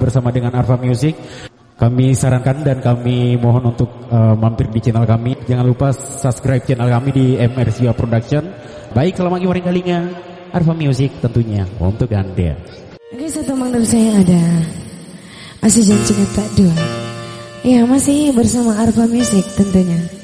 bersama dengan Arfa Music. Kami sarankan dan kami mohon untuk uh, mampir di channel kami. Jangan lupa subscribe channel kami di MRCA Production. Baik, selamat lagi kalinya Arfa Music tentunya untuk Anda. Oke, satu menurut saya ada Asih Janji Tak Dua. Ya, masih bersama Arfa Music tentunya.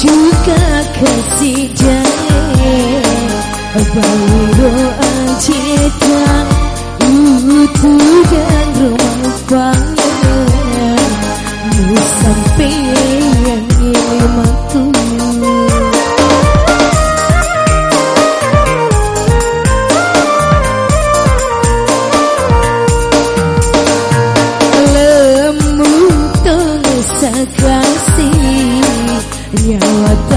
Juga kasih jahe Bairo ajedan Utu dan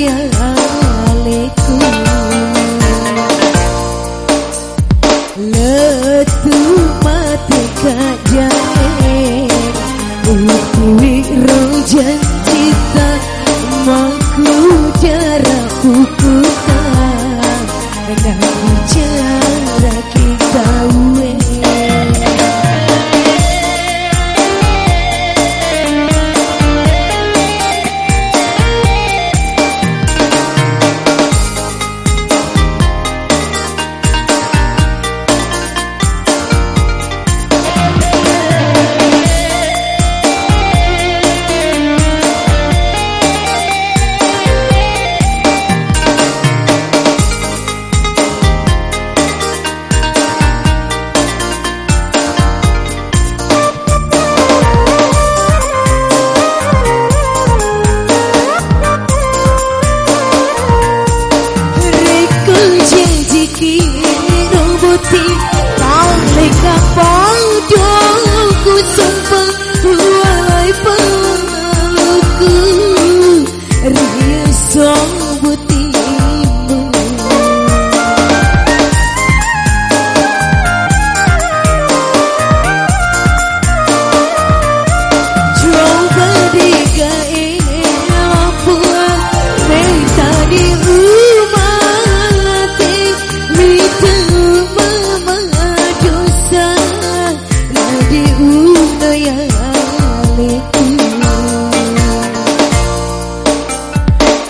Ya, khayaliku Letu mati kajane untuk rojan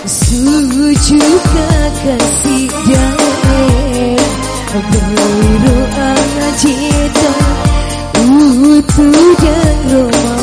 Sujuka kasih dan berdoa cinta utuh dan romantik.